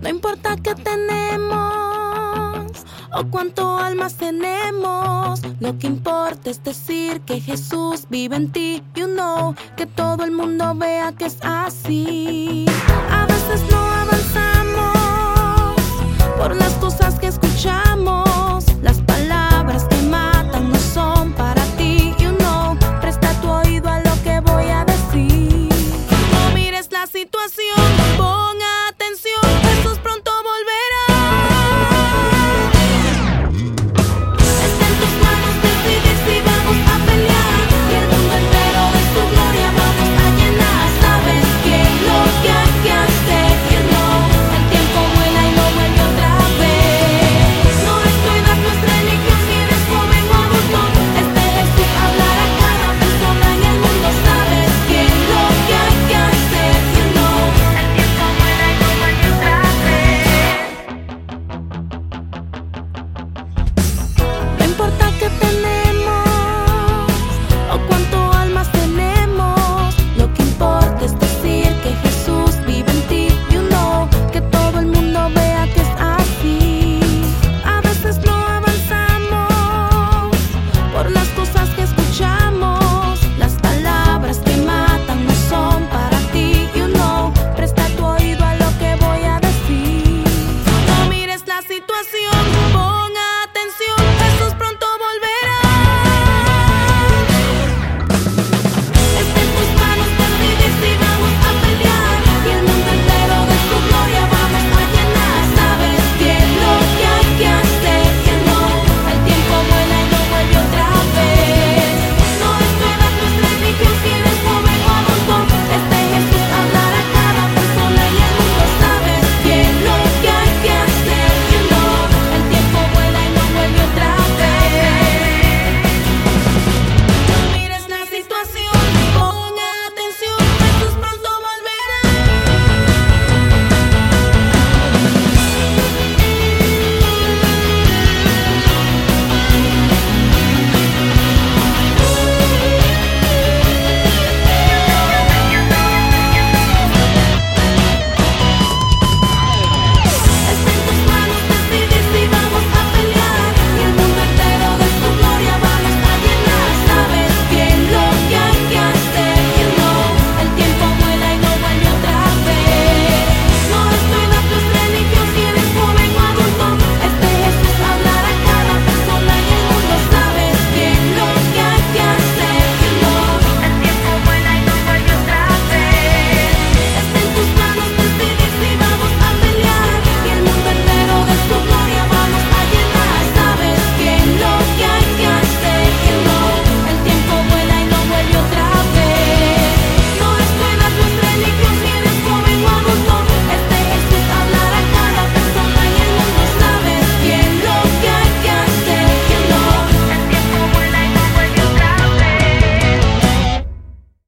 No importa qué tenemos o cuánto almas tenemos, lo que importa es decir que Jesús vive en ti. You know, que todo el mundo vea que es así. A veces no